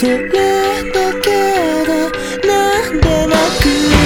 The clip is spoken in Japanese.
それだけでなんでなく